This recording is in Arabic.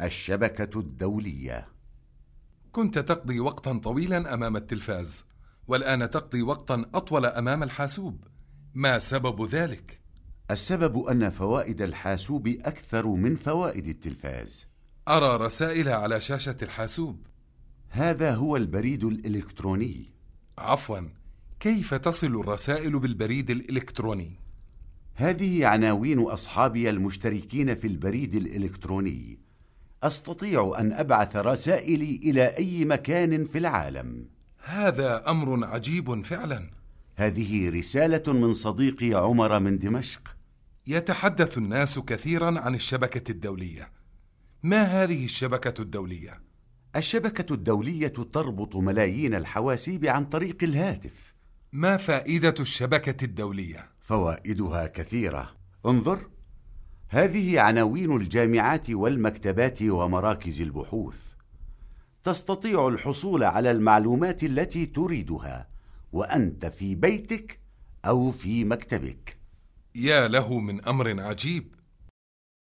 الشبكة الدولية. كنت تقضي وقتا طويلا أمام التلفاز والآن تقضي وقتا أطول أمام الحاسوب. ما سبب ذلك؟ السبب أن فوائد الحاسوب أكثر من فوائد التلفاز. أرى رسائل على شاشة الحاسوب. هذا هو البريد الإلكتروني. عفوا كيف تصل الرسائل بالبريد الإلكتروني؟ هذه عناوين أصحابي المشتركين في البريد الإلكتروني. أستطيع أن أبعث رسائلي إلى أي مكان في العالم. هذا أمر عجيب فعلا. هذه رسالة من صديقي عمر من دمشق. يتحدث الناس كثيرا عن الشبكة الدولية. ما هذه الشبكة الدولية؟ الشبكة الدولية تربط ملايين الحواسيب عن طريق الهاتف. ما فائدة الشبكة الدولية؟ فوائدها كثيرة. انظر هذه عناوين الجامعات والمكتبات ومراكز البحوث. تستطيع الحصول على المعلومات التي تريدها وأنت في بيتك أو في مكتبك. يا له من أمر عجيب.